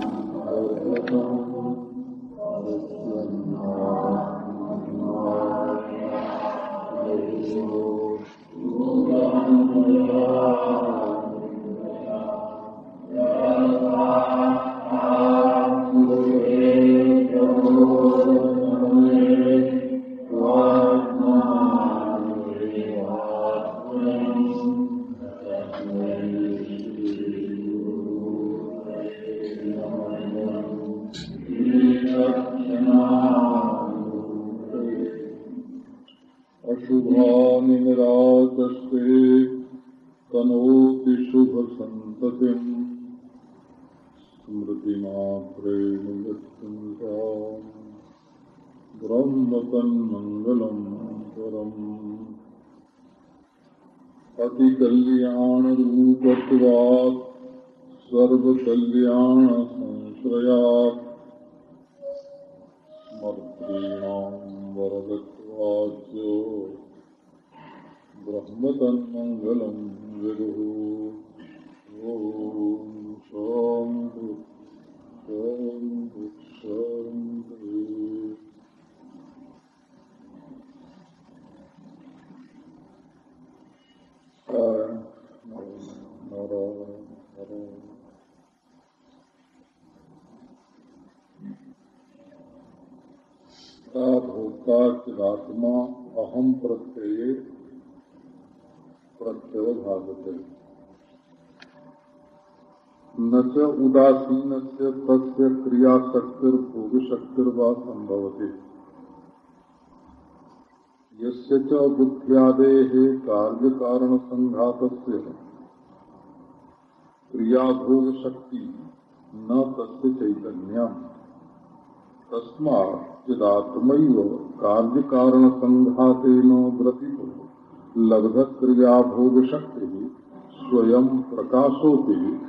Lord. आत्मा अहम प्रत्यय प्रत्यय भागते न च उदासीन से तस्य क्रिया शक्तिर भोग शक्तिर व संभवते यस्य च बुद्ध्यादे कार्य कारण संघात क्रिया भोग शक्ति न तस्य चैतन्य तस्मा चिदात्मैव कार्य कारण ग्रथितो लब्ध क्रिया भोग शक्ति स्वयं प्रकाशोपि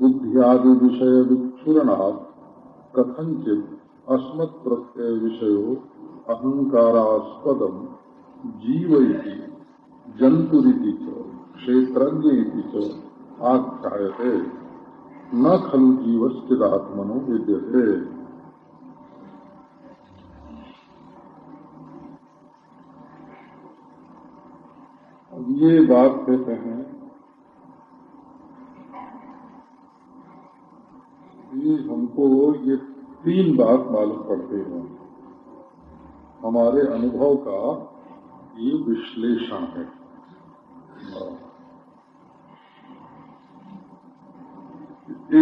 बुद्धियादि विषय विक्षुरणात् कथंचित अस्मत् प्रत्यय विषयो अहंकारास्पदम जीव जंतुरीति क्षेत्रज्ञ आख्यायते। न खलु जीवश्चिदात्मनो विद्यते। ये बात कहते हैं ये हमको ये तीन बात मालूम पड़ते हैं। हमारे अनुभव का ये विश्लेषण है।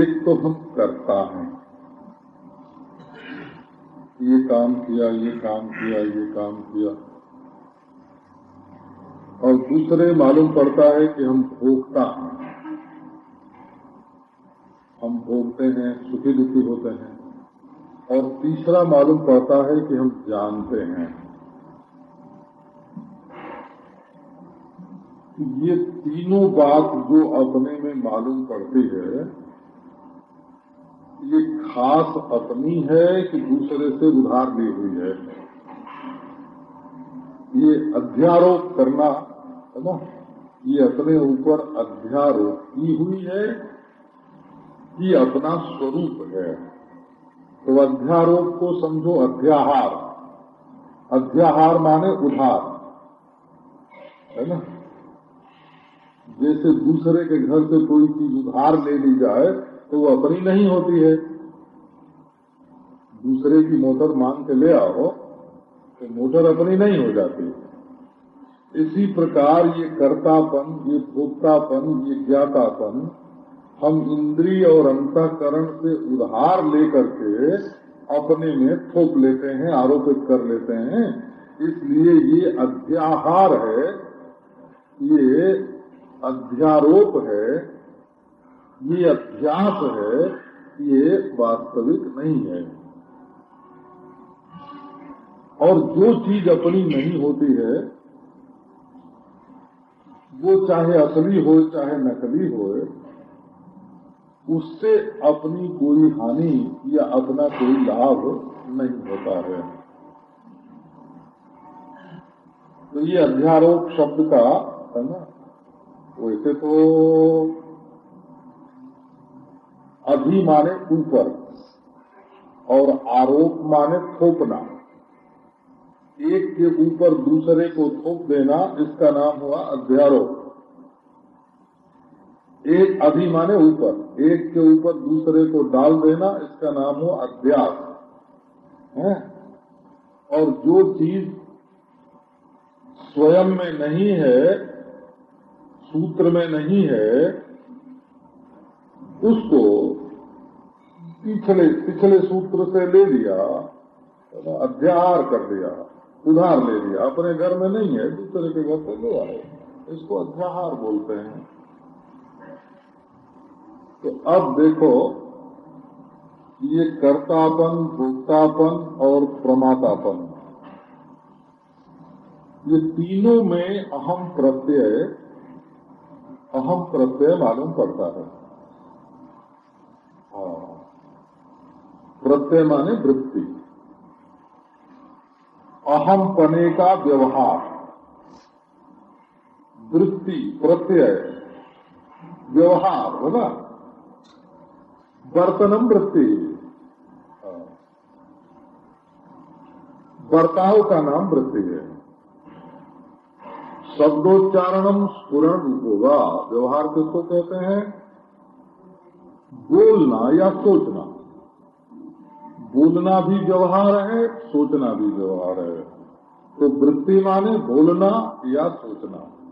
एक तो हम करता हैं। ये काम किया, ये काम किया, ये काम किया। और दूसरे मालूम पड़ता है कि हम भोगता हैं। हम भोगते हैं सुखी दुखी होते हैं। और तीसरा मालूम पड़ता है कि हम जानते हैं। ये तीनों बात जो अपने में मालूम पड़ती है, ये खास अपनी है कि दूसरे से उधार ली हुई है? ये अध्यारोप करना है ना? ये अपने ऊपर अध्यारोप की हुई है कि अपना स्वरूप है। तो अध्यारोप को समझो अध्याहार। अध्याहार माने उधार, है ना? जैसे दूसरे के घर से कोई चीज़ उधार ले ली जाए तो वो अपनी नहीं होती है। दूसरे की मोटर मांग के ले आओ तो मोटर अपनी नहीं हो जाती। इसी प्रकार ये कर्तापन, ये भोक्तापन ये ज्ञातापन, हम इंद्रिय और अंतकरण से उधार लेकर के अपने में थोप लेते हैं, आरोपित कर लेते हैं। इसलिए ये अध्याहार है, ये अध्यारोप है, ये अभ्यास है, ये वास्तविक नहीं है। और जो चीज़ अपनी नहीं होती है वो चाहे असली हो, चाहे नकली हो, उससे अपनी कोई हानि या अपना कोई लाभ नहीं होता है। तो ये अध्यारोप शब्द का, है ना, वैसे तो अधि माने ऊपर और आरोप माने थोपना। एक के ऊपर दूसरे को थोप देना, इसका नाम हुआ अध्यारोप एक अधि माने ऊपर, एक के ऊपर दूसरे को डाल देना, इसका नाम हो अध्यास। है? और जो चीज़ स्वयं में नहीं है, सूत्र में नहीं है, उसको पिछले पिछले सूत्र से ले लिया अध्याहार कर दिया, उधार ले लिया, अपने घर में नहीं है, दूसरे के घर से ले आए। इसको अध्याहार बोलते हैं। तो अब देखो, ये कर्तापन, भोक्तापन और प्रमातापन। ये तीनों में अहम प्रत्यय अहम प्रत्यय मालूम पड़ता है। हाँ। प्रत्यय माने वृत्ति। अहम पने का व्यवहार। वृत्ति, प्रत्यय। व्यवहार, है ना वर्तनम वृत्ति। बर्ताव का नाम वृत्ति है। शब्दोच्चारणम स्फुरण होगा व्यवहार किसको कहते हैं? बोलना या सोचना। बोलना भी व्यवहार है, सोचना भी व्यवहार है। तो वृत्ति माने बोलना या सोचना।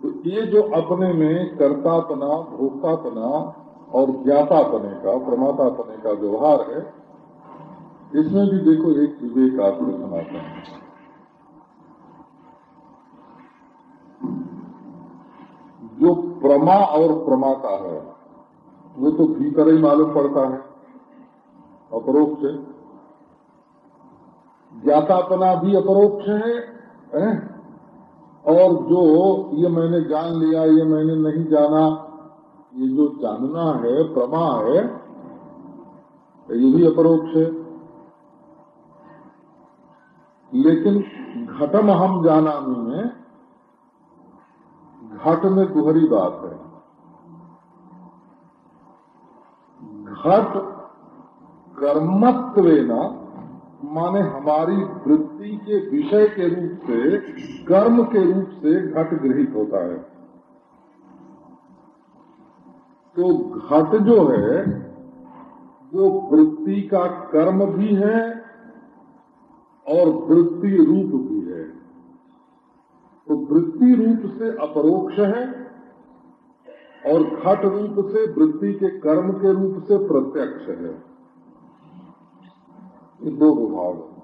तो ये जो अपने में कर्तापना भोक्तापना और ज्ञातापने का प्रमातापने का व्यवहार है इसमें भी देखो एक विवेक आपको सुनाते हैं जो प्रमा और प्रमाता है वो तो भीतर ही मालूम पड़ता है अपरोक्ष ज्ञातापना भी अपरोक्ष है, है? और जो ये मैंने जान लिया, ये मैंने नहीं जाना, ये जो जानना है, प्रमा है, ये भी अपरोक्ष है। लेकिन घटम हम जाना में घट में दोहरी बात है। घट कर्मत्व माने हमारी वृत्ति के विषय के रूप से, कर्म के रूप से घट गृहित होता है। तो घट जो है, वो वृत्ति का कर्म भी है और वृत्ति रूप भी है। तो वृत्ति रूप से अपरोक्ष है और घट रूप से वृत्ति के कर्म के रूप से प्रत्यक्ष है। ये दो विभाग है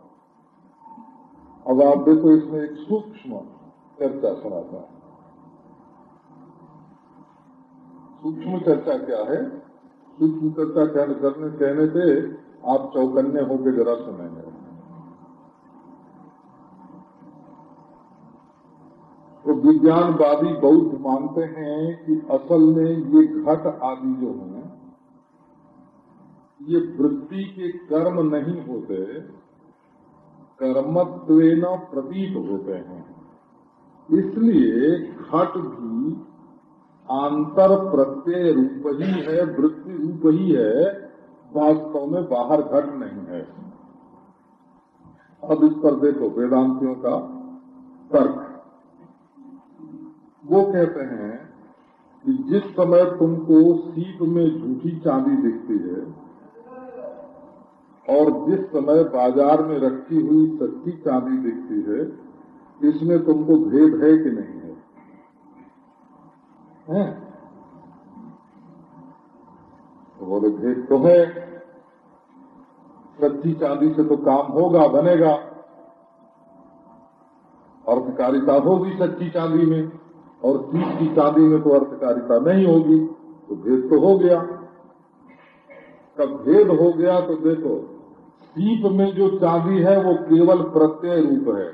अब आप देखो इसमें एक सूक्ष्म चर्चा सुनाता है। सूक्ष्म चर्चा क्या है? सूक्ष्म चर्चा करने, कहने से आप चौकन्ने होकर जरा सुनेंगे। तो विज्ञानवादी बौद्ध मानते हैं कि असल में ये घट आदि जो हैं ये वृत्ति के कर्म नहीं होते कर्मत्व प्रतीत होते हैं। इसलिए घट भी आंतर प्रत्यय रूप ही है, वृत्ति रूप ही है, वास्तव में बाहर घट नहीं है। अब इस पर देखो वेदांतियों का तर्क। वो कहते हैं कि जिस समय तुमको सीप में झूठी चांदी दिखती है और जिस समय बाज़ार में रखी हुई सच्ची चांदी दिखती है इसमें तुमको भेद है कि नहीं है, है? तो बोले भेद तो है। सच्ची चांदी से तो काम होगा बनेगा। अर्थकारिता होगी सच्ची चांदी में और चीज़ की चांदी में तो अर्थकारिता नहीं होगी तो भेद तो हो गया। कब भेद हो गया तो देखो दीप में जो चांदी है वो केवल प्रत्यय रूप है।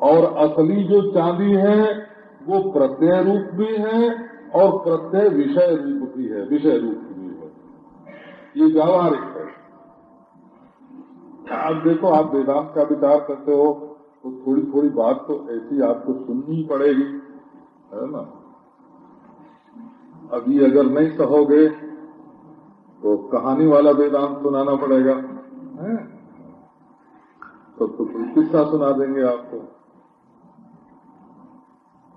और असली जो चांदी है, वो प्रत्यय रूप भी है और प्रत्यय विषय रूप भी है, विषय रूप भी है। ये व्यावहारिक है। आप देखो, आप वेदांत का विचार करते हो तो थोड़ी थोड़ी बात तो ऐसी आपको सुननी पड़ेगी, है ना? अभी अगर नहीं सहोगे तो कहानी वाला वेदांत सुनाना पड़ेगा। है? तो, तो किस्सा सुना देंगे आपको।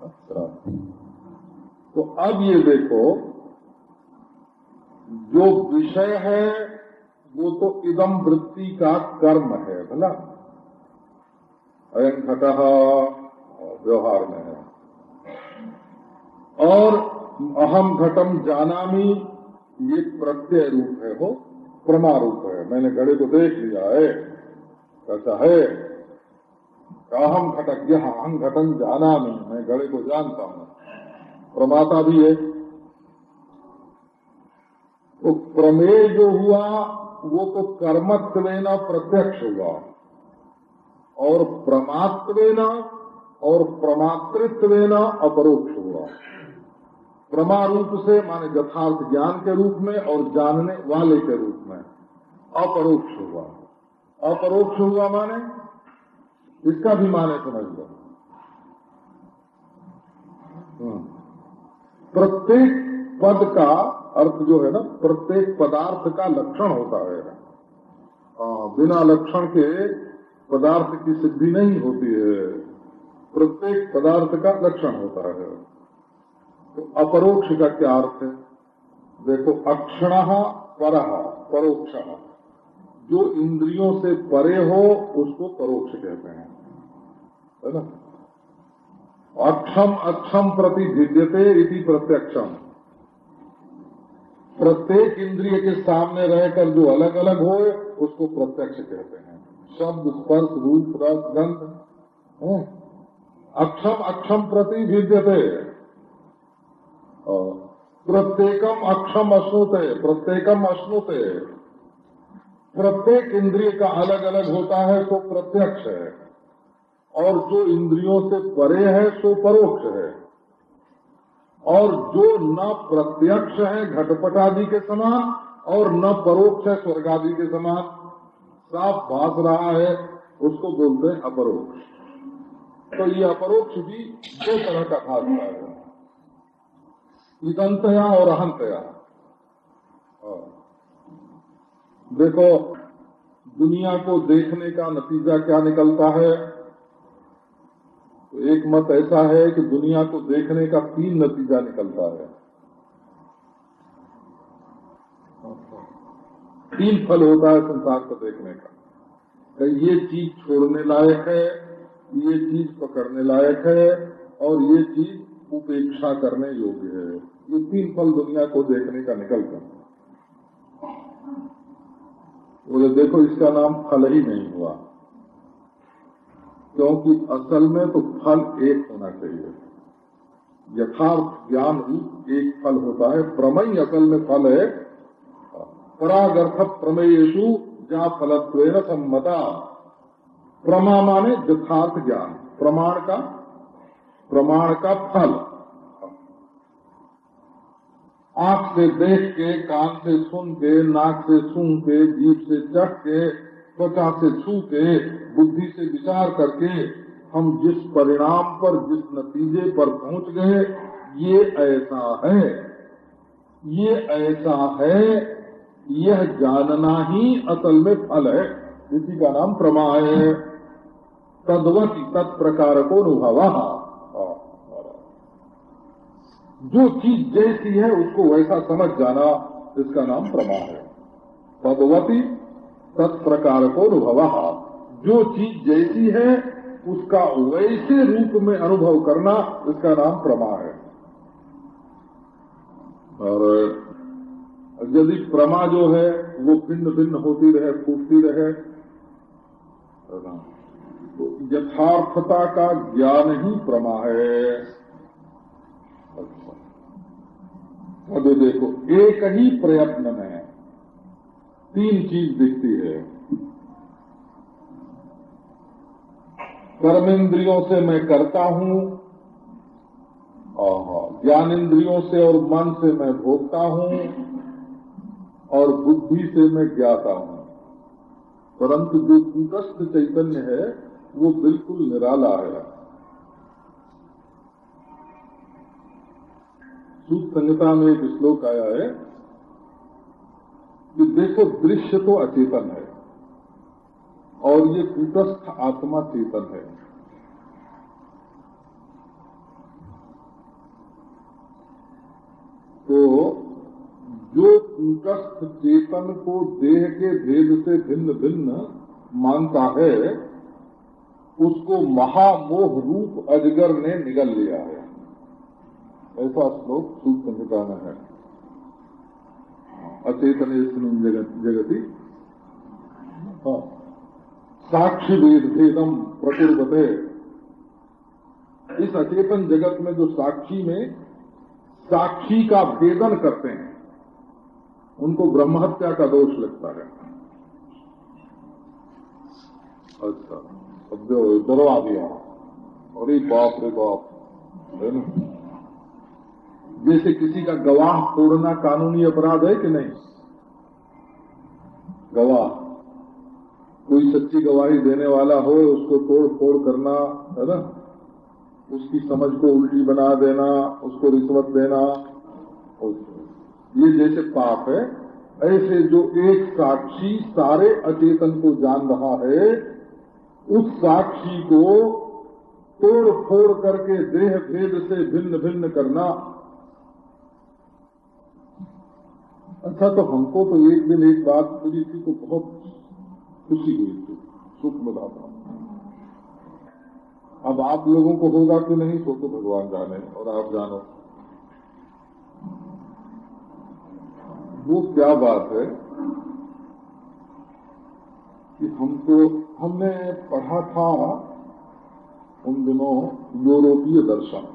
अच्छा। तो अब ये देखो जो विषय है वो तो इदम वृत्ति का कर्म है भला? अयन घट व्यवहार में है। और अहम घटम जानामी ये प्रत्यय रूप है वो प्रमा रूप है। मैंने घड़े को देख लिया है कैसा है अहम घटक यह अहम घटन नहीं मैं घड़े को जानता हूँ। प्रमाता भी है। तो प्रमेय जो हुआ, वो तो कर्मत्व प्रत्यक्ष हुआ। और प्रमात्व और प्रमातृत्व अपरोक्ष हुआ। प्रमा रूप से माने यथार्थ ज्ञान के रूप में और जानने वाले के रूप में। अपरोक्ष हुआ। अपरोक्ष हुआ माने? इसका भी माने समझ लो। हम्म। प्रत्येक पद का अर्थ जो है ना प्रत्येक पदार्थ का लक्षण होता है। आ, बिना लक्षण के पदार्थ की सिद्धि नहीं होती है। प्रत्येक पदार्थ का लक्षण होता है। तो अपरोक्ष का क्या अर्थ है देखो, अक्षण, पर, परोक्ष। जो इंद्रियों से परे हो, उसको परोक्ष कहते हैं। है ना? अक्षम अक्षम प्रति भिद्यते इति प्रत्यक्षम। प्रत्येक इंद्रिय के सामने रहकर जो अलग अलग हो, उसको प्रत्यक्ष कहते हैं। शब्द, स्पर्श, रूप, रस, गंध अक्षम अक्षम प्रति भिद्यते। प्रत्येकम अक्षम अश्नुते, प्रत्येकम अश्नुते। प्रत्येक इंद्रिय का अलग अलग होता है तो प्रत्यक्ष है। और जो इंद्रियों से परे है, सो परोक्ष है। और जो न प्रत्यक्ष है घटपट आदि के समान, और न परोक्ष है स्वर्ग आदि के समान, साफ़ भाग रहा है, उसको बोलते हैं अपरोक्ष। तो ये अपरोक्ष भी दो तरह का भाषा है। इदंतया और अहंतया देखो, दुनिया को देखने का नतीजा क्या निकलता है? तो एक मत ऐसा है कि दुनिया को देखने का तीन नतीजा निकलता है। तीन फल होता है संसार को देखने का ये चीज़ छोड़ने लायक है, ये चीज़ पकड़ने लायक है, और ये चीज़ उपेक्षा करने योग्य है। ये तीन फल दुनिया को देखने का निकलता है। बोले, देखो, इसका नाम फल ही नहीं हुआ। क्योंकि असल में तो फल एक होना चाहिए। यथार्थ ज्ञान ही एक फल होता है। प्रमय असल में फल है। परागर्थ प्रमेयेशु जहाँ फलत्व सम्मता। प्रमा माने यथार्थ ज्ञान। प्रमाण का प्रमाण का फल। आँख से देख के, कान से सुन के, नाक से सुन के, जीभ से चख के, त्वचा से छू के, बुद्धि से विचार करके हम जिस परिणाम पर, जिस नतीजे पर पहुँच गए, ये ऐसा है। ये ऐसा है, यह जानना ही असल में फल है। इसी का नाम प्रमा है। तद्वती तत्प्रकार को अनुभव। जो चीज़ जैसी है, उसको वैसा समझ जाना, इसका नाम प्रमा है। भगवती तत्प्रकार को अनुभव जो चीज़ जैसी है, उसका वैसे रूप में अनुभव करना, इसका नाम प्रमा है। और यदि प्रमा जो है, वो भिन्न भिन्न होती रहे, फूटती रहे तो यथार्थता का ज्ञान ही प्रमा है। अब देखो, एक ही प्रयत्न में तीन चीज़ दिखती है। कर्मेंद्रियों से मैं करता हूँ ज्ञान इंद्रियों से और मन से मैं भोगता हूँ, और बुद्धि से मैं ज्ञाता हूँ। परंतु जो कूटस्थ चैतन्य है, वो बिल्कुल निराला है। सूत संहिता में एक श्लोक आया है कि देखो दृश्य तो अचेतन है और ये कूटस्थ आत्मा चेतन है। तो जो कूटस्थ चेतन को देह के भेद से भिन्न भिन्न मानता है, उसको महामोह रूप अजगर ने निगल लिया है। ऐसा श्लोक सूत संहिता में है। अचेतन जगत, जगति। हाँ। साक्षी वेद भेदम प्रकुर्वते। इस अचेतन जगत में जो साक्षी में साक्षी का भेदन करते हैं, उनको ब्रह्महत्या का दोष लगता है। अच्छा अब डरवा दिया अरे बाप रे बाप, है ना? जैसे किसी का गवाह तोड़ना कानूनी अपराध है कि नहीं? गवाह। कोई सच्ची गवाही देने वाला हो, उसको तोड़ फोड़ करना, है ना? उसकी समझ को उल्टी बना देना, उसको रिश्वत देना। ये जैसे पाप है, ऐसे जो एक साक्षी सारे अचेतन को जान रहा है, उस साक्षी को तोड़ फोड़ करके देह भेद से भिन्न भिन्न करना अच्छा तो हमको तो एक दिन एक बात मिली थी तो बहुत खुशी हुई थी। सुख मिला था। अब आप लोगों को होगा कि नहीं सो तो भगवान जाने और आप जानो। वो क्या बात है कि हमको, हमने पढ़ा था उन दिनों यूरोपीय दर्शन।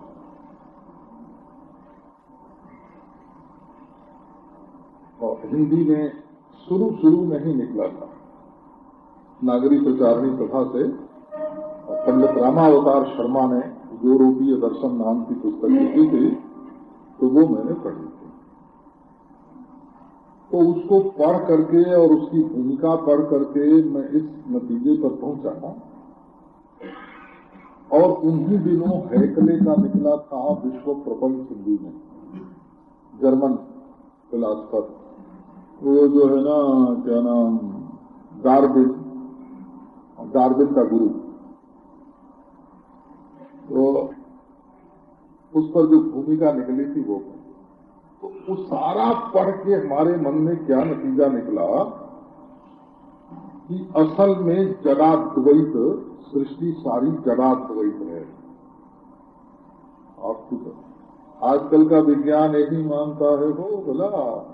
और हिंदी में शुरू शुरू में ही निकला था। नागरी प्रचारणी सभा से पंडित रामावतार शर्मा ने यूरोपीय दर्शन नाम की पुस्तक लिखी थी तो वो मैंने पढ़ी थी। तो उसको पढ़ करके और उसकी भूमिका पढ़ करके मैं इस नतीजे पर पहुँचा था। और उन्हीं दिनों हैकले का निकला था विश्व प्रपंच हिंदी में, जर्मन फिलासफर वो जो है ना, क्या नाम डार्बिन डार्बिन का गुरु। तो उस पर जो भूमिका निकली थी वो। तो वो सारा पढ़ के हमारे मन में क्या नतीजा निकला कि असल में जड़ाद्वैत सृष्टि सारी जड़ाद्वैत है। आपको तो आजकल का विज्ञान यही मानता है वो, बोला।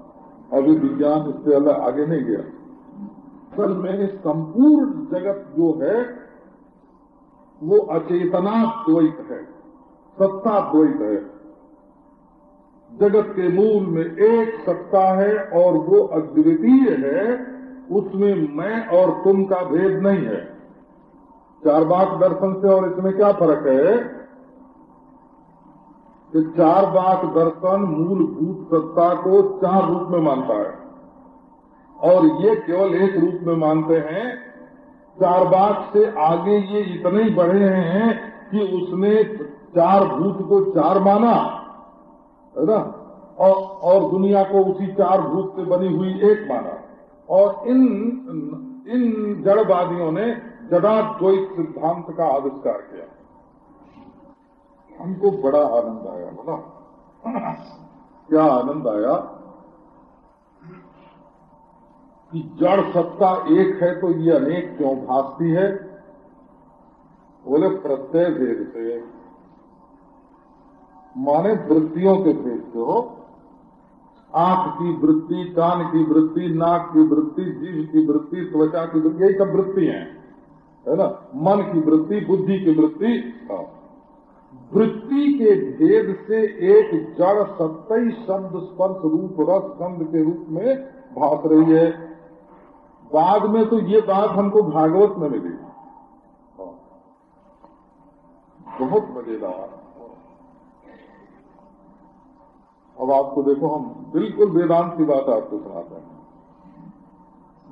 अभी विज्ञान इससे अलग आगे नहीं गया। असल में संपूर्ण जगत जो है, वो अचेतना द्वैत है, सत्ता द्वैत है। जगत के मूल में एक सत्ता है और वो अद्वितीय है, उसमें मैं और तुम का भेद नहीं है। चार बाग दर्शन से और इसमें क्या फ़र्क है? कि चार बाग दर्शन मूलभूत सत्ता को चार रूप में मानता है। और ये केवल एक रूप में मानते हैं। चार बाग से आगे ये इतने ही बढ़े हैं कि उसने चार भूत को चार माना है ना? और, और दुनिया को उसी चार भूत से बनी हुई एक माना। और इन इन जड़वादियों ने जड़ाद्वैत सिद्धांत का आविष्कार किया। हमको बड़ा आनंद आया, बोला। क्या आनंद आया कि जड़ सत्ता एक है तो ये अनेक क्यों भासती है? बोले, प्रत्यय भेद से। माने वृत्तियों के भेद से हो। आँख की वृत्ति, कान की वृत्ति, नाक की वृत्ति जीव की वृत्ति, त्वचा की वृत्ति, यही सब वृत्ति हैं, है ना? मन की वृत्ति, बुद्धि की वृत्ति हाँ। वृत्ति के भेद से एक जड़ सत्य शब्द स्पर्श रूप रस गंध के रूप में भाग रही है। बाद में तो ये बात हमको भागवत में मिली। बहुत मज़ेदार। अब आपको देखो, हम बिल्कुल वेदांत की बात आपको सुनाते हैं।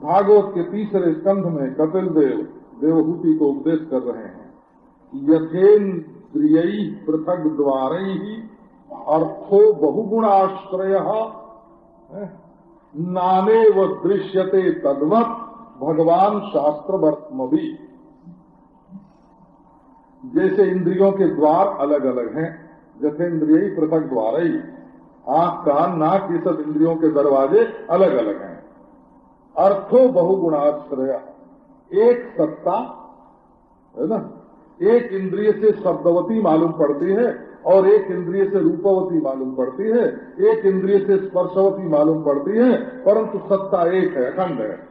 भागवत के तीसरे स्कंध में कपिल देव, देवहूति को उपदेश कर रहे हैं यथेन्द्रिय पृथक द्वार ही अर्थो बहुगुणाश्रय। नाने व दृश्यते तद्वत भगवान शास्त्र भी जैसे इंद्रियों के द्वार अलग अलग हैं, जैसे इंद्रिय पृथक द्वार ही। आँख कान नाक ये सब इंद्रियों के दरवाजे अलग अलग हैं। अर्थो बहुगुणाश्रय। एक सत्ता, है ना? एक इंद्रिय से शब्दवती मालूम पड़ती है और एक इंद्रिय से रूपवती मालूम पड़ती है, एक इंद्रिय से स्पर्शवती मालूम पड़ती है, परंतु सत्ता एक है, अखंड है।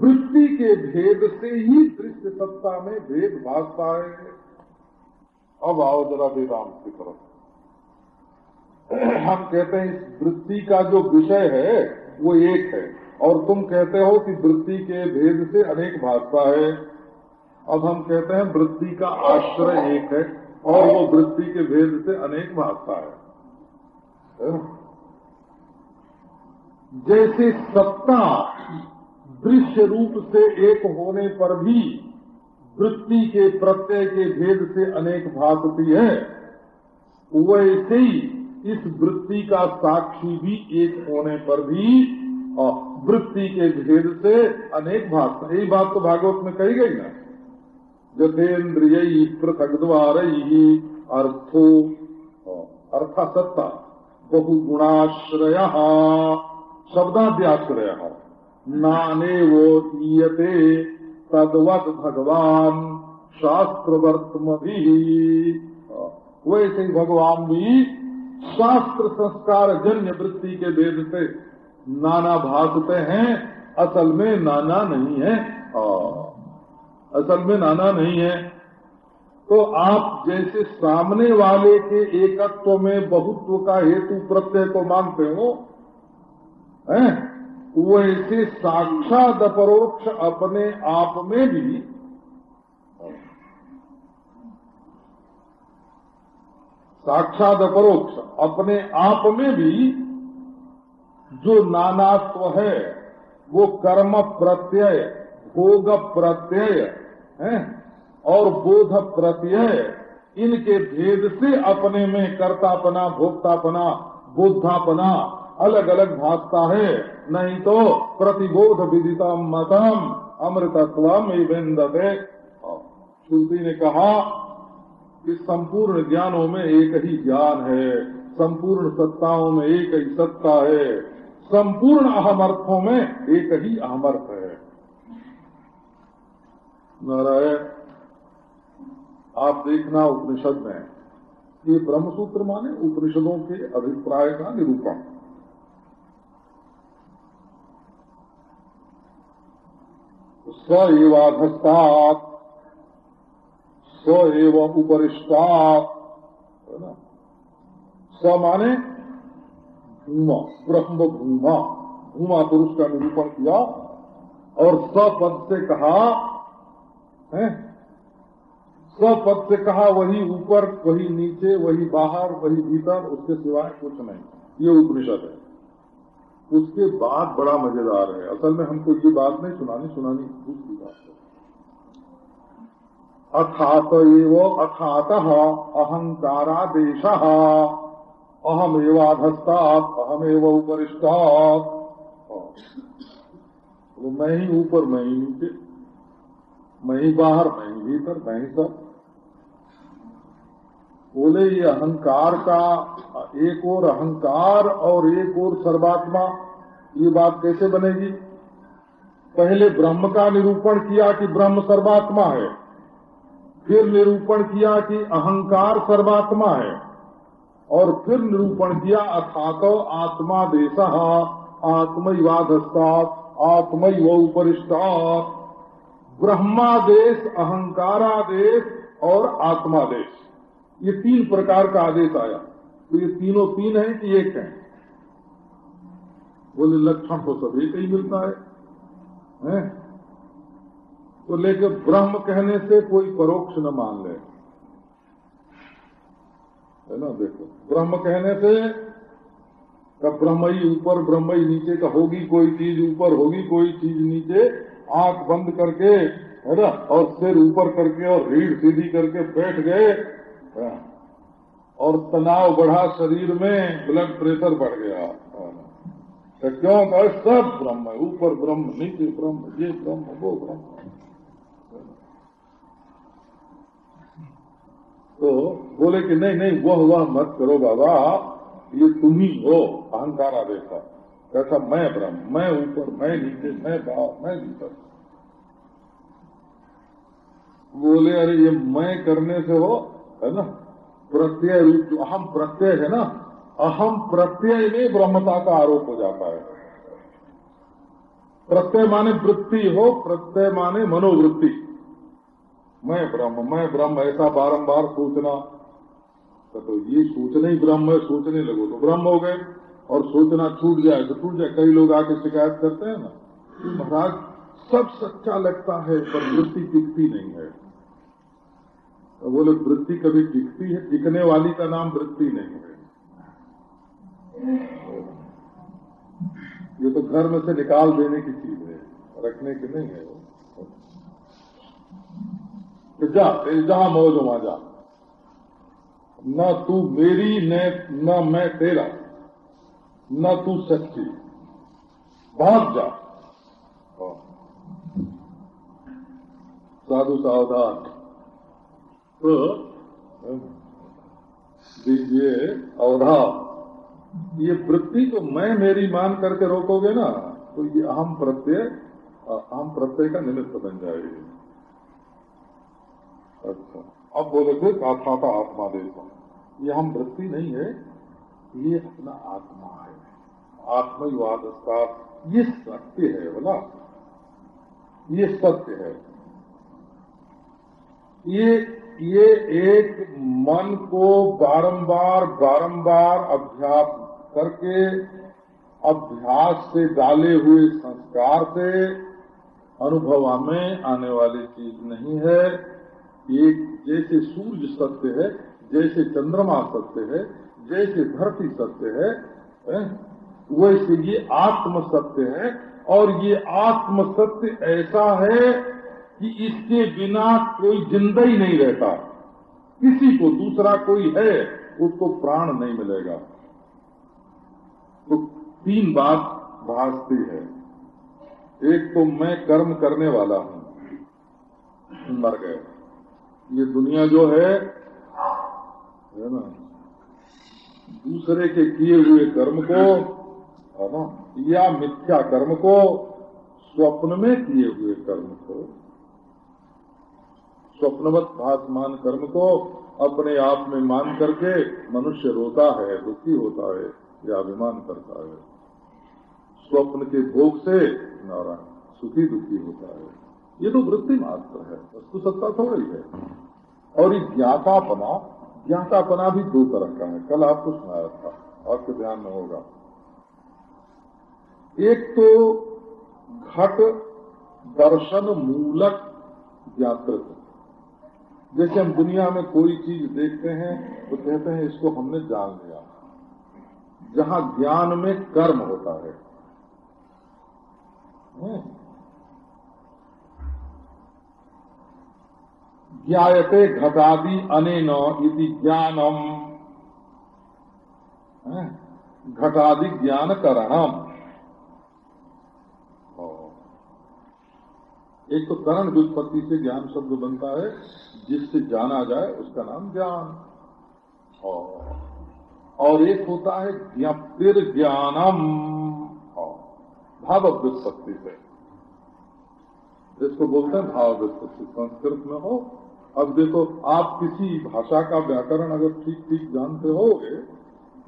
वृत्ति के भेद से ही दृश्य सत्ता में भेद भागता है। अब आओ जरा वेदांत की तरफ़। हम कहते हैं, इस वृत्ति का जो विषय है, वो एक है। और तुम कहते हो कि वृत्ति के भेद से अनेक भागता है। अब हम कहते हैं वृद्धि का आश्रय एक है और वो वृत्ति के भेद से अनेक भागता है। जैसे सत्ता दृश्य रूप से एक होने पर भी वृत्ति के प्रत्यय के भेद से अनेक भागती है, वैसे ही इस वृत्ति का साक्षी भी एक होने पर भी वृत्ति के भेद से अनेक भाग यही बात तो भागवत में कही गई ना। जथेन्द्रिय पृथक द्वार अर्थो अर्था सत्ता बहुगुणाश्रय, शब्दाद्याश्रय। नाने वो दीयते तदवत भगवान शास्त्र वर्तम भी वैसे ही भगवान भी शास्त्र संस्कार जन्य वृत्ति के भेद से नाना भागते हैं, असल में नाना नहीं है। असल में नाना नहीं है। तो आप जैसे सामने वाले के एकत्व में बहुत्व का हेतु प्रत्यय को मानते हो, हैं? वैसे साक्षात अपरोक्ष अपने आप में भी साक्षात अपरोक्ष अपने आप में भी जो नानात्व है, वो कर्म प्रत्यय, भोग प्रत्यय है? और बोध प्रत्यय इनके भेद से अपने में कर्तापना, भोक्तापना बोधापना अलग अलग भागता है। नहीं तो प्रतिबोध विदितम मतम अमृतत्व विंदते श्रुति ने कहा कि संपूर्ण ज्ञानों में एक ही ज्ञान है, संपूर्ण सत्ताओं में एक ही सत्ता है, संपूर्ण अहमर्थों में एक ही अहमर्थ है। नारायण, आप देखना उपनिषद में ये ब्रह्मसूत्र माने उपनिषदों के अभिप्राय का निरूपण। स एवाधस्तात स एव उपरिष्टात है ना? स माने भूमा ब्रह्म भूमा भूमा पुरुष का निरूपण किया और सपद से कहा है? सपद से कहा, वही ऊपर, वही नीचे, वही बाहर, वही भीतर, उसके सिवाय कुछ नहीं। ये उपनिषद है। उसके बाद बड़ा मज़ेदार है। असल में हमको ये बात नहीं सुनानी सुनानी दूसरी बात है। अथात एव अथात अहम एवाधस्तात अहम एव उपरिष्टात। मैं ही ऊपर मैं ही नीचे। मैं ही बाहर मैं ही भीतर मैं ही सब। बोले, ये अहंकार का एक और अहंकार और एक और सर्वात्मा, ये बात कैसे बनेगी? पहले ब्रह्म का निरूपण किया कि ब्रह्म सर्वात्मा है, फिर निरूपण किया कि अहंकार सर्वात्मा है, और फिर निरूपण किया अथात आत्मा देश आत्मवादस्तात आत्मैव उपरिष्टात ब्रह्मादेश अहंकारादेश और आत्मादेश। ये तीन प्रकार का आदेश आया। तो ये तीनों तीन है कि एक है? बोले लक्षण तो सभी का ही मिलता है, है? तो लेकिन ब्रह्म कहने से कोई परोक्ष न मान ले। है ना देखो ब्रह्म कहने से ब्रह्म ही ऊपर ब्रह्म ही नीचे का होगी कोई चीज़ ऊपर होगी कोई चीज़ नीचे आँख बंद करके, है ना, और सिर ऊपर करके और रीढ़ सीधी करके बैठ गए। और तनाव बढ़ा शरीर में ब्लड प्रेशर बढ़ गया तो क्यों? कहे सब ब्रह्म है, ऊपर ब्रह्म, नीचे ब्रह्म, ये ब्रह्म, वो ब्रह्म तो बोले कि नहीं नहीं, वह वह मत करो बाबा, ये तुम ही हो, अहंकार आदेशा कैसा मैं ब्रह्म, मैं ऊपर, मैं नीचे, मैं बाहर, मैं भीतर। बोले, अरे ये मैं करने से हो, है ना? प्रत्यय रूप जो, अहम प्रत्यय है ना? अहम प्रत्यय में ब्रह्मता का आरोप हो जाता है। प्रत्यय माने वृत्ति हो, प्रत्यय माने मनोवृत्ति। मैं ब्रह्म मैं ब्रह्म, ऐसा बारंबार सोचना तो ये सोचने ही ब्रह्म है, सोचने लगो तो ब्रह्म हो गए। और सोचना छूट जाए तो छूट जाए कई लोग आके शिकायत करते हैं ना। महाराज, सब सच्चा लगता है, पर वृत्ति टिकती नहीं है। तो बोले वृत्ति कभी टिकती है? टिकने वाली का नाम वृत्ति नहीं है। ये तो घर में से निकाल देने की चीज़ है, रखने की नहीं है वो। तो जा जहाँ मौज वहाँ जा। न तू मेरी न मैं तेरा। न तू सच्ची भाग जा। साधु सावधान। तो दीजिए अवधान ये वृत्ति तो मैं मेरी मान करके रोकोगे ना तो ये अहम प्रत्यय अहम प्रत्यय का निमित्त बन जाएगी। अच्छा। अब बोले थे साक्षाता आत्मा देखो। ये हम वृत्ति नहीं है। ये अपना आत्मा है। आत्मवाद का ये सत्य है बोला। ये सत्य है। ये ये एक मन को बारंबार बारंबार अभ्यास करके, अभ्यास से डाले हुए संस्कार से अनुभव में आने वाली चीज़ नहीं है। एक जैसे सूर्य सत्य है, जैसे चंद्रमा सत्य है जैसे धरती सत्य है? वैसे ये आत्म सत्य है, और ये आत्म सत्य ऐसा है कि इसके बिना कोई ज़िंदा ही नहीं रहता। किसी को दूसरा कोई है, उसको प्राण नहीं मिलेगा। तो तीन बात भासती है। एक तो मैं कर्म करने वाला हूँ, मर गए ये दुनिया जो है है ना? दूसरे के किए हुए कर्म को, है ना, या मिथ्या कर्म को, स्वप्न में किए हुए कर्म को, स्वप्नवत भासमान कर्म को अपने आप में मान करके मनुष्य रोता है, दुखी होता है, या अभिमान करता है। स्वप्न के भोग से नारायण सुखी, दुखी होता है। ये तो वृत्ति मात्र है वस्तु सत्ता थोड़ी है। और ये ज्ञातापना ज्ञातापना भी दो तरह का है। कल आपको सुनाया था। आपके ध्यान में होगा। एक तो घट दर्शन मूलक ज्ञातृत्व जैसे हम दुनिया में कोई चीज़ देखते हैं तो कहते हैं, इसको हमने जान लिया। जहाँ ज्ञान में कर्म होता है? ज्ञायते घटादि अनेन इति ज्ञानम। घटादि ज्ञान करणम एक तो करण व्युत्पत्ति से ज्ञान शब्द बनता है, जिससे जाना जाए उसका नाम ज्ञान। और एक होता है ज्ञप्तिर ज्ञानम। भाव व्युत्पत्ति से। जिसको बोलते हैं भाव व्युत्पत्ति, संस्कृत में हो अब देखो, आप किसी भाषा का व्याकरण अगर ठीक ठीक जानते होगे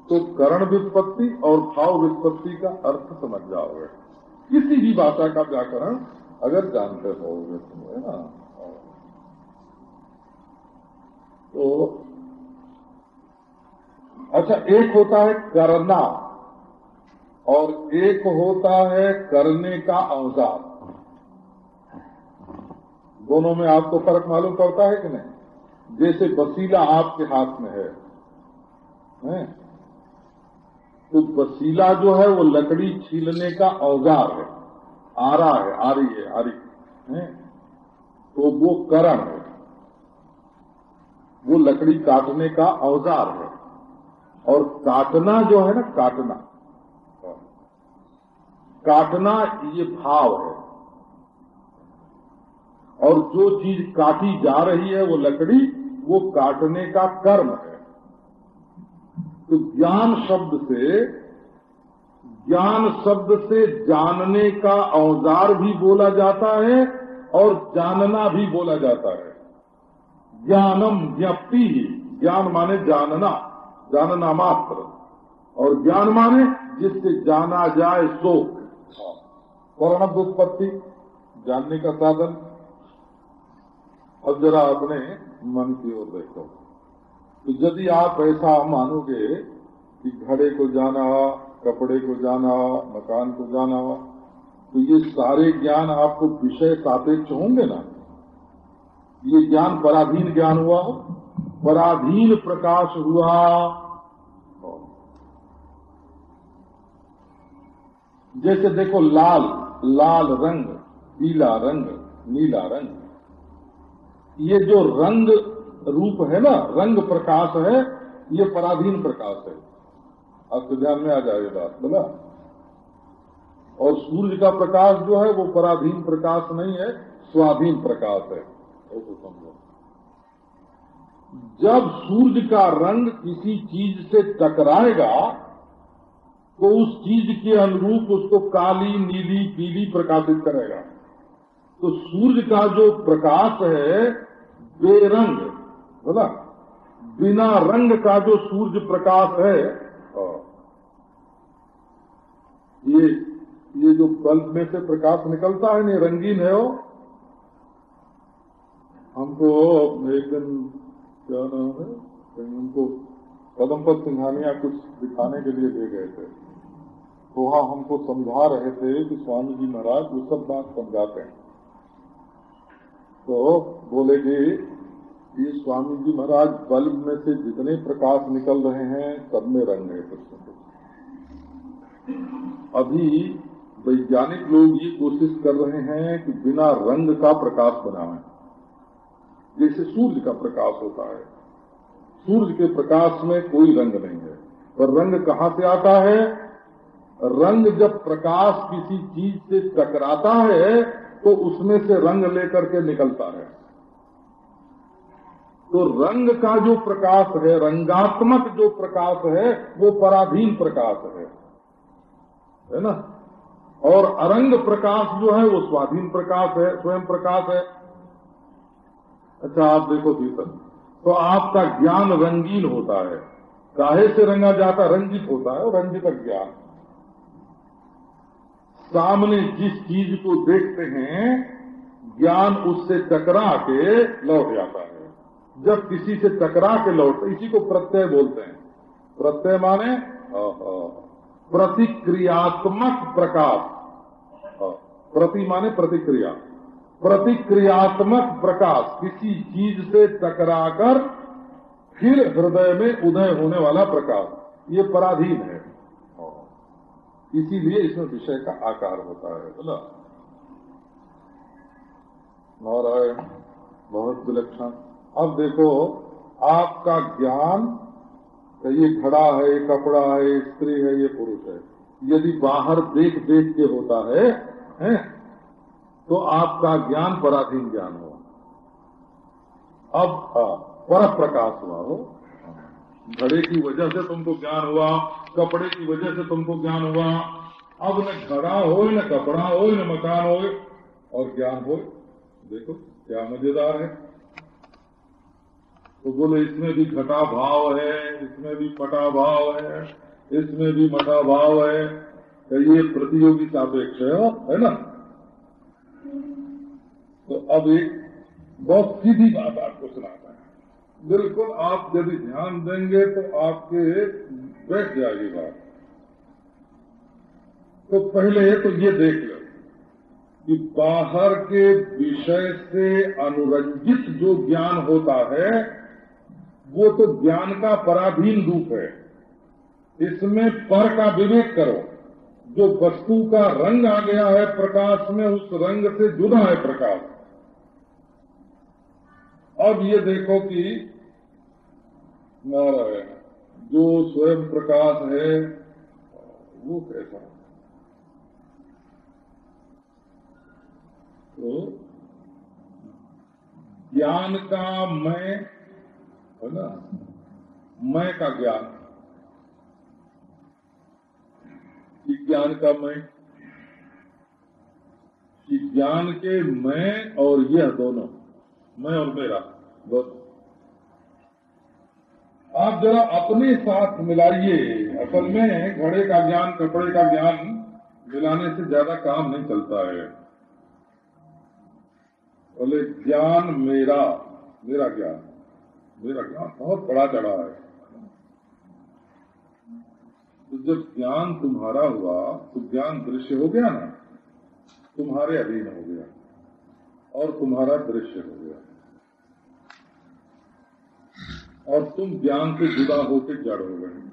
तो करण व्युत्पत्ति और भाव व्युत्पत्ति का अर्थ समझ जाओगे। किसी भी भाषा का व्याकरण अगर जानते होगे तुम है ना तो अच्छा एक होता है करना, और एक होता है करने का औज़ार। दोनों में आपको फ़र्क मालूम पड़ता है कि नहीं? जैसे वसीला आपके हाथ में है, है? तो वसीला जो है वो लकड़ी छीलने का औज़ार है आरा है आरी है आरी है? तो वो करण है वो लकड़ी काटने का औज़ार है। और काटना जो है ना काटना काटना ये भाव है। और जो चीज़ काटी जा रही है, वो लकड़ी, वो काटने का कर्म है। तो ज्ञान शब्द से, ज्ञान शब्द से जानने का औज़ार भी बोला जाता है और जानना भी बोला जाता है। ज्ञानम ज्ञप्ति ही। ज्ञान माने जानना जानना मात्र। और ज्ञान माने जिससे जाना जाए सो। वर्णब उत्पत्ति, जानने का साधन। अब जरा अपने मन की ओर देखो। तो यदि आप ऐसा मानोगे कि घड़े को जाना, कपड़े को जाना, मकान को जाना तो ये सारे ज्ञान आपको विषय सापेक्ष होंगे ना? ये ज्ञान पराधीन ज्ञान हुआ पराधीन प्रकाश हुआ। जैसे देखो लाल लाल रंग, पीला रंग, नीला रंग। ये जो रंग रूप है ना, रंग प्रकाश है, ये पराधीन प्रकाश है। आपके ध्यान में आ जाए बात, बोला। और सूर्य का प्रकाश जो है, वो पराधीन प्रकाश नहीं है, स्वाधीन प्रकाश है। ऐसे समझो। जब सूर्य का रंग किसी चीज़ से टकराएगा तो उस चीज़ के अनुरूप उसको काली, नीली, पीली प्रकाशित करेगा। तो सूर्य का जो प्रकाश है बेरंग बोला बिना रंग का जो सूर्य प्रकाश है ये ये जो बल्ब में से प्रकाश निकलता है, नहीं, रंगीन है वो। हमको एक दिन, क्या नाम है, कहीं हमको पदमपत सिंघानिया कुछ दिखाने के लिए दे गए थे। तो वहाँ हमको समझा रहे थे कि स्वामी जी महाराज, वो सब बात समझाते हैं। तो बोले कि ये स्वामी जी महाराज बल्ब में से जितने प्रकाश निकल रहे हैं, सब में रंग है कृष्ण अभी वैज्ञानिक लोग ये कोशिश कर रहे हैं कि बिना रंग का प्रकाश बनाए। जैसे सूर्य का प्रकाश होता है। सूर्य के प्रकाश में कोई रंग नहीं है। पर रंग कहाँ से आता है? रंग जब प्रकाश किसी चीज़ से टकराता है तो उसमें से रंग लेकर के निकलता है। तो रंग का जो प्रकाश है, रंगात्मक जो प्रकाश है, वो पराधीन प्रकाश है। है ना? और अरंग प्रकाश जो है, वो स्वाधीन प्रकाश है, स्वयं प्रकाश है। अच्छा आप देखो भीतर तो आपका ज्ञान रंगीन होता है। काहे से रंगा जाता रंजित होता है, और रंजित ज्ञान। सामने जिस चीज़ को देखते हैं, ज्ञान उससे टकरा के लौट जाता है। जब किसी से टकरा के लौट इसी को प्रत्यय बोलते हैं। प्रत्यय माने प्रतिक्रियात्मक प्रकाश। प्रति माने प्रतिक्रिया। प्रतिक्रियात्मक प्रकाश, किसी चीज़ से टकराकर फिर हृदय में उदय होने वाला प्रकाश। ये पराधीन है। इसीलिए इसमें विषय का आकार होता है बोला। नारायण बहुत विलक्षण। अब देखो आपका ज्ञान ये घड़ा है ये कपड़ा है ये स्त्री है ये पुरुष है। यदि बाहर देख देख के होता है, है तो आपका ज्ञान पराधीन ज्ञान हो अब पर प्रकाश हुआ हो। घड़े की वजह से तुमको ज्ञान हुआ, कपड़े की वजह से तुमको ज्ञान हुआ। अब न घड़ा हो न कपड़ा हो न मकान हो और ज्ञान हो देखो, क्या मज़ेदार है। तो बोले, इसमें भी घटा भाव है, इसमें भी पटा भाव है, इसमें भी मटा भाव है। तो ये प्रतियोगी सापेक्ष है है ना? तो अब एक बहुत सीधी बात आपको सुनाता बिल्कुल आप यदि ध्यान देंगे तो आपके बैठ जाएगी। बात तो पहले तो ये देख लो कि बाहर के विषय से अनुरंजित जो ज्ञान होता है, वो तो ज्ञान का पराधीन रूप है। इसमें पर का विवेक करो। जो वस्तु का रंग आ गया है प्रकाश में, उस रंग से जुदा है प्रकाश। अब ये देखो कि नारायण, जो स्वयं प्रकाश है, वो कैसा तो ज्ञान का मैं, है ना? मैं का ज्ञान। ज्ञान का मैं? कि ज्ञान के मैं और यह दोनों। मैं और मेरा दोनों आप जरा अपने साथ मिलाइए। असल में घड़े का ज्ञान, कपड़े का ज्ञान मिलाने से ज़्यादा काम नहीं चलता है। बोले, ज्ञान मेरा मेरा ज्ञान मेरा ज्ञान बहुत बड़ा चढ़ा है। तो जब ज्ञान तुम्हारा हुआ तो ज्ञान दृश्य हो गया ना? तुम्हारे अधीन हो गया, और तुम्हारा दृश्य हो गया और तुम ज्ञान से जुदा होकर जड़ हो गए।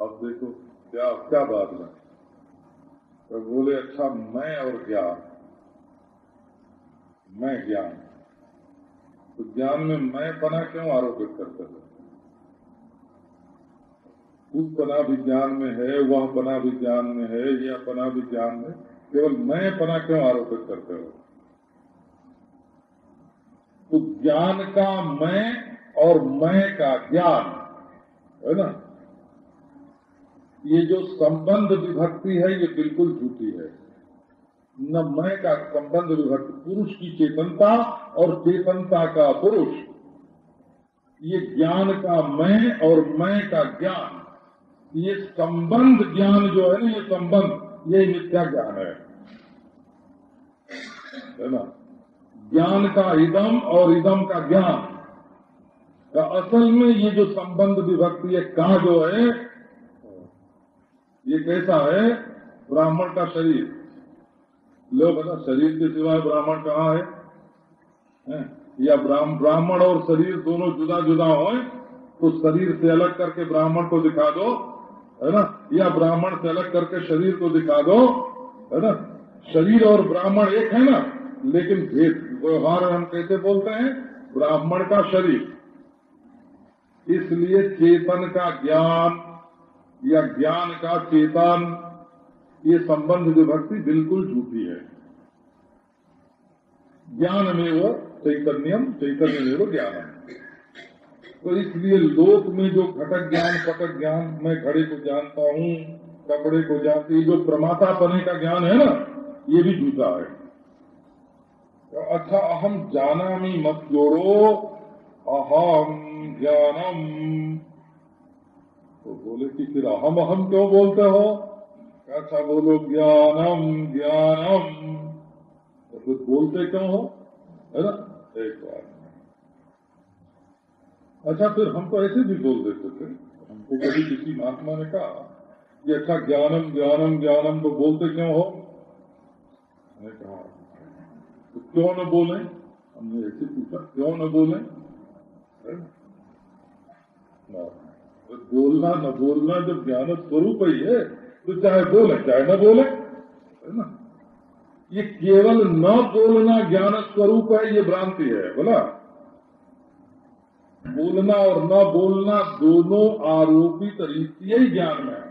अब देखो क्या क्या बात है। तो बोले अच्छा मैं और ज्ञान। मैं ज्ञान। तो ज्ञान में मैं पना क्यों आरोपित करते थे? उस पना विज्ञान में है, वह पना विज्ञान में है, यह पना विज्ञान में केवल मैं पना क्यों आरोपित करते हो? तो ज्ञान का मैं और मैं का ज्ञान, है ना? ये जो संबंध विभक्ति है, ये बिल्कुल झूठी है। न मैं का संबंध विभक्ति, पुरुष की चेतनता और चेतनता का पुरुष, ये ज्ञान का मैं और मैं का ज्ञान, ये संबंध ज्ञान जो है ना, ये संबंध, ये मिथ्या ज्ञान है। ना? ज्ञान का इदम और इदम का ज्ञान। का असल में ये जो संबंध विभक्ति है कहा जो है ये कैसा है? ब्राह्मण का शरीर। लोग बता शरीर के सिवाय ब्राह्मण कहाँ है, है? या ब्राह्मण और शरीर दोनों जुदा जुदा हो तो शरीर से अलग करके ब्राह्मण को दिखा दो है ना? या ब्राह्मण से अलग करके शरीर को दिखा दो है ना? शरीर और ब्राह्मण एक है ना लेकिन भेद। व्यवहार हम कैसे बोलते हैं? ब्राह्मण का शरीर। इसलिए चेतन का ज्ञान या ज्ञान का चेतन, ये संबंध विभक्ति बिल्कुल झूठी है। ज्ञान में वो चैतन्यम, चैतन्य में वो ज्ञान है। तो इसलिए लोक में जो घटक ज्ञान, पटक ज्ञान, मैं घड़े को जानता हूँ, कपड़े को जानती जो प्रमाता पने का ज्ञान है ना, ये भी झूठा है। अच्छा अहम जाना मी मत जोड़ो अहम ज्ञानम। तो बोले कि फिर अहम अहम क्यों बोलते हो? अच्छा बोलो, ज्ञानम ज्ञानम। तो फिर बोलते क्यों हो? है ना? एक बार। अच्छा फिर हम तो ऐसे भी बोल देते थे। हमको कभी किसी महात्मा ने कहा कि अच्छा ज्ञानम ज्ञानम ज्ञानम तो बोलते क्यों हो? मैंने कहा तो क्यों न बोले? हमने ऐसे पूछा, क्यों न बोले? तो बोलना न बोलना जब ज्ञान स्वरूप ही है तो चाहे बोले, चाहे न बोले, है ना? ये केवल न बोलना ज्ञान स्वरूप है, ये भ्रांति है, बोला? बोलना और न बोलना दोनों आरोपित रीति ही ज्ञान में है।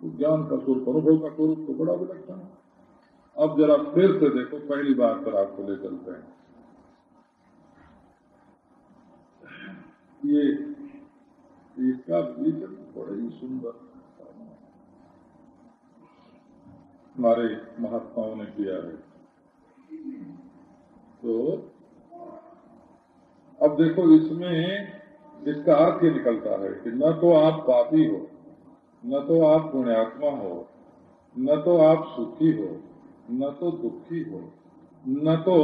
तो ज्ञान का स्वरूप, अनुभव का स्वरूप तो बड़ा विलक्षण अब जरा फिर से देखो, पहली बार पर आपको ले चलते हैं। ये इसका बीज बड़ा ही सुंदर। हमारे महात्माओं ने किया है। तो अब देखो इसमें इसका अर्थ ये निकलता है कि न तो आप पापी हो, न तो आप पुण्यात्मा हो, न तो आप सुखी हो न तो दुखी हो, न तो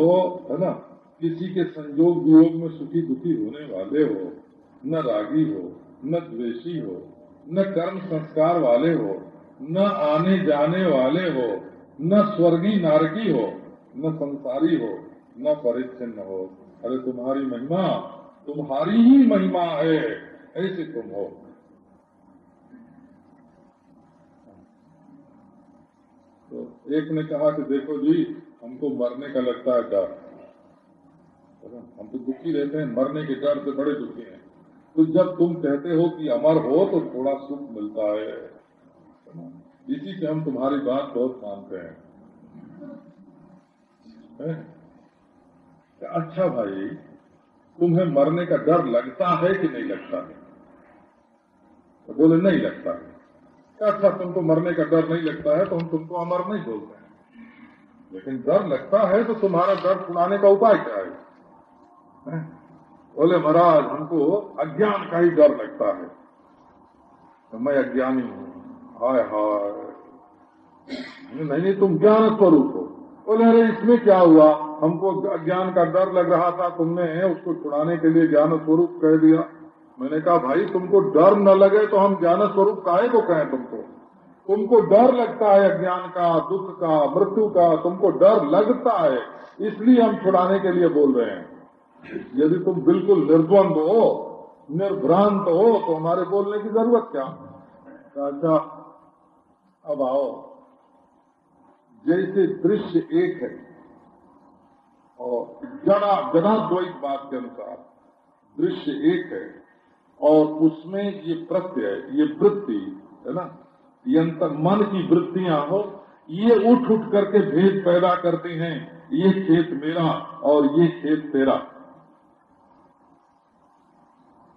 है ना? किसी के संयोग वियोग में सुखी दुखी होने वाले हो, न रागी हो, न द्वेषी हो, न कर्म संस्कार वाले हो, न आने जाने वाले हो, न स्वर्गी नारकी हो, न संसारी हो, न परिच्छिन्न हो। अरे तुम्हारी महिमा, तुम्हारी ही महिमा है, ऐसे तुम हो तो एक ने कहा कि देखो जी, हमको मरने का लगता है डर। हम तो दुखी रहते हैं, मरने के डर से बड़े दुखी हैं। तो जब तुम कहते हो कि अमर हो तो थोड़ा सुख मिलता है। इसी से हम तुम्हारी बात बहुत मानते हैं। है? अच्छा भाई, तुम्हें मरने का डर लगता है कि नहीं लगता है? तो बोले, नहीं लगता है। अच्छा तुमको मरने का डर नहीं लगता है तो हम तुमको अमर नहीं बोलते हैं। लेकिन डर लगता है तो तुम्हारा डर छुड़ाने का उपाय क्या है? बोले, महाराज, हमको अज्ञान का ही डर लगता है। तो मैं अज्ञानी हूँ। हाय हाय। नहीं नहीं, तुम ज्ञान स्वरूप हो। बोले, अरे, इसमें क्या हुआ? हमको अज्ञान का डर लग रहा था, तुमने उसको छुड़ाने के लिए ज्ञान स्वरूप कह दिया। मैंने कहा, भाई, तुमको डर न लगे तो हम ज्ञान स्वरूप काहे को कहें तुमको? तुमको डर लगता है अज्ञान का, दुख का, मृत्यु का, तुमको डर लगता है, इसलिए हम छुड़ाने के लिए बोल रहे हैं। यदि तुम बिल्कुल निर्द्वंद हो, निर्भ्रांत हो तो हमारे बोलने की ज़रूरत क्या? अच्छा अब आओ। जैसे दृश्य एक है, और जड़ा जनाद्वैत बात के अनुसार दृश्य एक है और उसमें ये प्रत्यय, ये वृत्ति, है ना? ये मन की वृत्तियाँ हो, ये उठ उठ करके भेद पैदा करते हैं। ये खेत मेरा और ये खेत तेरा।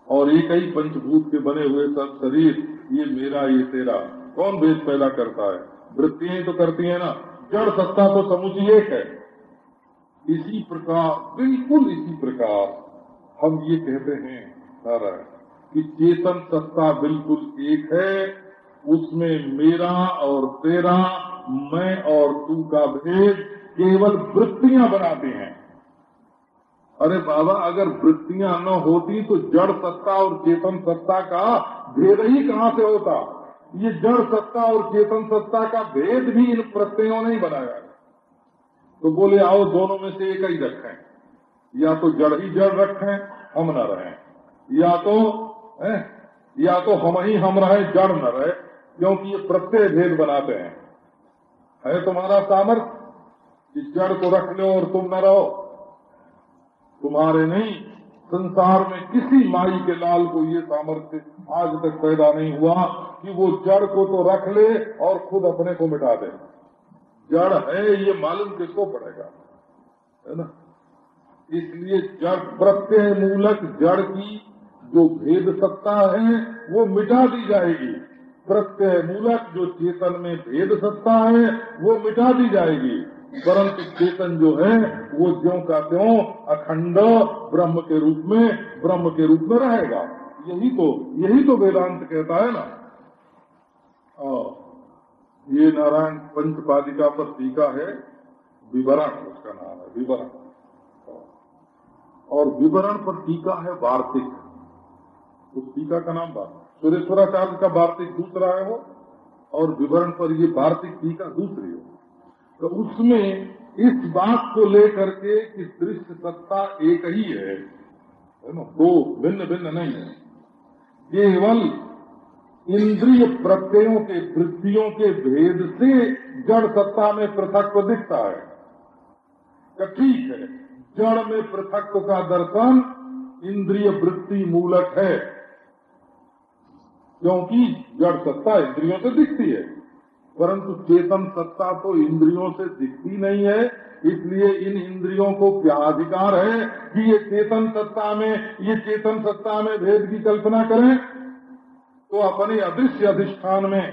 और एक ही पंचभूत के बने हुए सब शरीर, ये मेरा, ये तेरा। कौन भेद पैदा करता है? वृत्तियाँ तो करती है ना। जड़ सत्ता तो समुची एक है। इसी प्रकार, बिल्कुल इसी प्रकार, हम ये कहते हैं, सारा कि चेतन सत्ता बिल्कुल एक है, उसमें मेरा और तेरा, मैं और तू का भेद केवल वृत्तियाँ बनाते हैं। अरे बाबा, अगर वृत्तियाँ न होती तो जड़ सत्ता और चेतन सत्ता का भेद ही कहाँ से होता? ये जड़ सत्ता और चेतन सत्ता का भेद भी इन प्रत्ययों ने ही बनाया तो बोले, आओ दोनों में से एक ही रखें। या तो जड़ ही जड़ रखें, हम न रहें। या तो है? या तो हम ही, हम रहे, जड़ न रहे, क्योंकि ये प्रत्यय भेद बनाते हैं। है तुम्हारा सामर्थ्य इस जड़ को रख लो और तुम न रहो। तुम्हारे नहीं, संसार में किसी माई के लाल को ये सामर्थ्य आज तक पैदा नहीं हुआ कि वो जड़ को तो रख ले और खुद अपने को मिटा दे। जड़ है, ये मालूम किसको पड़ेगा? है ना? इसलिए जड़ प्रत्यय मूलक जड़ की जो भेद सत्ता है वो मिटा दी जाएगी। प्रत्यय मूलक जो चेतन में भेद सत्ता है वो मिटा दी जाएगी। परंतु चेतन जो है वो ज्यो का त्यों अखंड ब्रह्म के रूप में ब्रह्म के रूप में रहेगा। यही तो यही तो वेदांत कहता है ना। आ, ये नारायण पंचपादिका पर टीका है विवरण उसका नाम है विवरण। और विवरण पर टीका है वार्तिक। उस टीका का नाम सुरेश्वराचार्य का वार्तिक दूसरा है वो, और विवरण पर ये वार्तिक टीका दूसरी है। तो उसमें इस बात को लेकर के कि दृश्य सत्ता एक ही है ना? दो भिन्न भिन्न नहीं है। केवल इंद्रिय प्रत्ययों के, वृत्तियों के भेद से जड़ सत्ता में पृथक दिखता है। तो ठीक है, जड़ में पृथक का दर्शन इंद्रिय वृत्ति मूलक है। क्योंकि जड़ सत्ता इंद्रियों से दिखती है, परंतु चेतन सत्ता तो इंद्रियों से दिखती नहीं है, इसलिए इन इंद्रियों को क्या अधिकार है कि ये चेतन सत्ता में, ये चेतन सत्ता में भेद की कल्पना करें? तो अपने अदृश्य अधिष्ठान में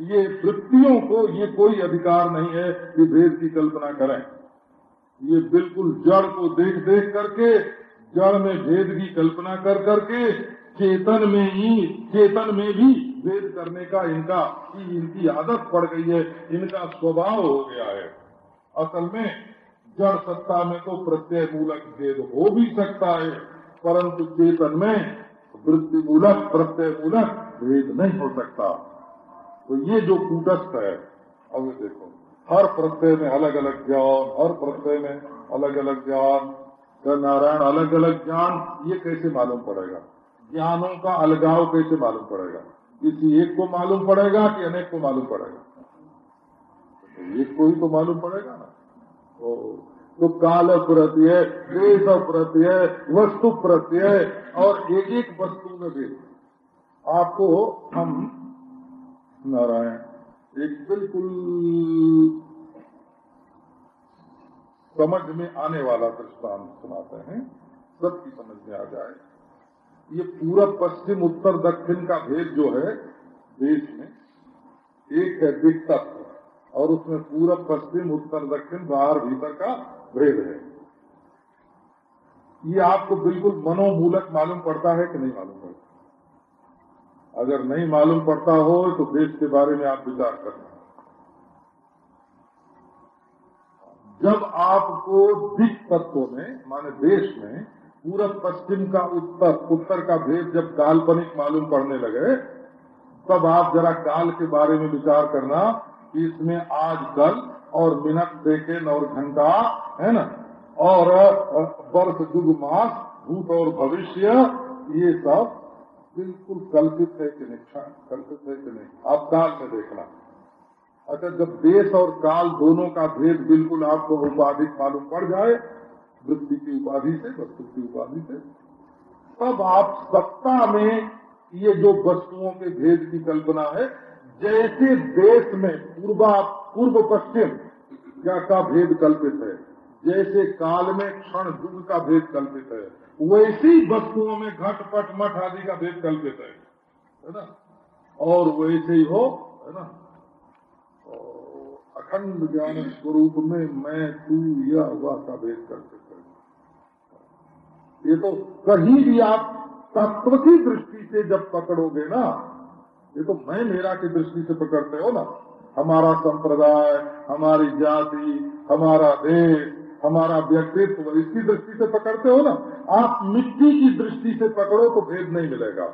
ये वृत्तियों को, ये कोई अधिकार नहीं है कि भेद की कल्पना करें। ये बिल्कुल जड़ को देख देख करके, जड़ में भेद की कल्पना कर करके चेतन में ही, चेतन में भी भेद करने का इनका इनकी आदत पड़ गई है, इनका स्वभाव हो गया है। असल में जड़ सत्ता में तो प्रत्यय मूलक भेद हो भी सकता है, परंतु चेतन में वृत्ति मूलक, प्रत्यय मूलक भेद नहीं हो सकता। तो ये जो कूटस्थ है, अब देखो, हर प्रत्यय में अलग अलग ज्ञान, हर प्रत्यय में अलग अलग ज्ञान नारायण अलग अलग ज्ञान, ये कैसे मालूम पड़ेगा? ज्ञानों का अलगाव कैसे मालूम पड़ेगा? किसी एक को मालूम पड़ेगा कि अनेक को मालूम पड़ेगा? तो एक को ही तो मालूम पड़ेगा ना। तो तो काल प्रत्यय, देश प्रत्यय, वस्तु प्रत्यय और एक एक वस्तु में भी आपको हम नारायण, एक बिल्कुल समझ में आने वाला दृष्टांत सुनाते हैं। सबकी समझ में आ जाए। ये पूरब पश्चिम उत्तर दक्षिण का भेद जो है, देश में, एक है दिक्कत और उसमें पूरा पश्चिम, उत्तर, दक्षिण, बाहर, भीतर का भेद है। ये आपको बिल्कुल मनोमूलक मालूम पड़ता है कि नहीं मालूम पड़ता? अगर नहीं मालूम पड़ता हो तो देश के बारे में आप विचार करना। जब आपको दिक तत्वों में, माने देश में पूरब, पश्चिम का उत्तर उत्तर का भेद जब काल्पनिक मालूम पड़ने लगे, तब आप जरा काल के बारे में विचार करना कि इसमें आज कल और मिनट सेकेंड और घंटा, है ना? और वर्ष युग मास, भूत और भविष्य, ये सब बिल्कुल कल्पित है कि नहीं कल्पित है कि नहीं, आप काल में देखना। अच्छा जब देश और काल दोनों का भेद बिल्कुल आपको उपाधिक मालूम पड़ जाए वृत्ति की उपाधि से, वस्तु की उपाधि से। तब आप सत्ता में ये जो वस्तुओं के भेद की कल्पना है, जैसे देश में पूर्वा, पूर्व पश्चिम क्या का भेद कल्पित है, जैसे काल में क्षण युग का भेद कल्पित है, वैसी वस्तुओं में घट पट मठ आदि का भेद कल्पित है है ना? और वैसे ही हो, है ना? अखंड ज्ञान स्वरूप में मैं, तू, या वह का भेद कल्पित ये तो कहीं भी आप तत्व की दृष्टि से जब पकड़ोगे ना, ये तो मैं मेरा की दृष्टि से पकड़ते हो ना। हमारा संप्रदाय, हमारी जाति, हमारा देश, हमारा व्यक्तित्व, इसकी दृष्टि से पकड़ते हो ना। आप मिट्टी की दृष्टि से पकड़ो तो भेद नहीं मिलेगा।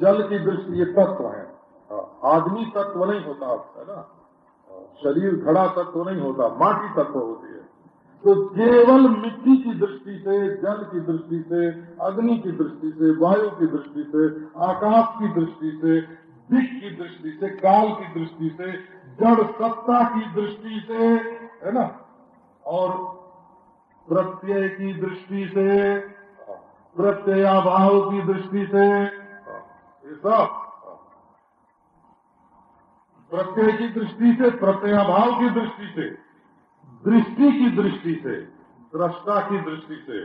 जल की दृष्टि ये तत्व है। आदमी तत्व नहीं होता, है ना। शरीर घड़ा तत्व नहीं होता, माटी तत्व होती है। तो केवल मिट्टी की दृष्टि से जल की दृष्टि से अग्नि की दृष्टि से वायु की दृष्टि से आकाश की दृष्टि से दिख की दृष्टि से काल की दृष्टि से जड़ सत्ता की दृष्टि से है ना और प्रत्यय की दृष्टि से प्रत्ययाभाव की दृष्टि से ये सब प्रत्यय की दृष्टि से प्रत्ययाभाव की दृष्टि से दृष्टि की दृष्टि से दृष्टा की दृष्टि से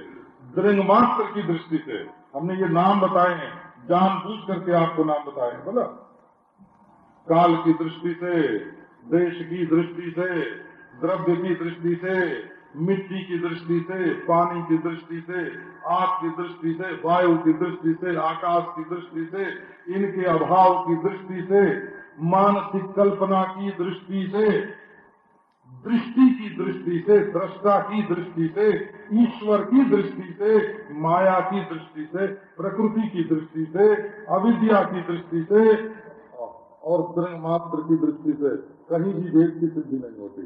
दृंग मात्र की दृष्टि से हमने ये नाम बताए हैं जान पूछ करके आपको नाम बताए हैं बोला काल की दृष्टि से देश की दृष्टि से द्रव्य की दृष्टि से मिट्टी की दृष्टि से पानी की दृष्टि से आग की दृष्टि से वायु की दृष्टि से आकाश की दृष्टि से इनके अभाव की दृष्टि से मानसिक कल्पना की दृष्टि से दृष्टि की दृष्टि से, दृष्टा की दृष्टि से, ईश्वर की दृष्टि से, माया की दृष्टि से, प्रकृति की दृष्टि से, अविद्या की दृष्टि से, और मात्र की दृष्टि से कहीं भी भेद की सिद्धि नहीं होती।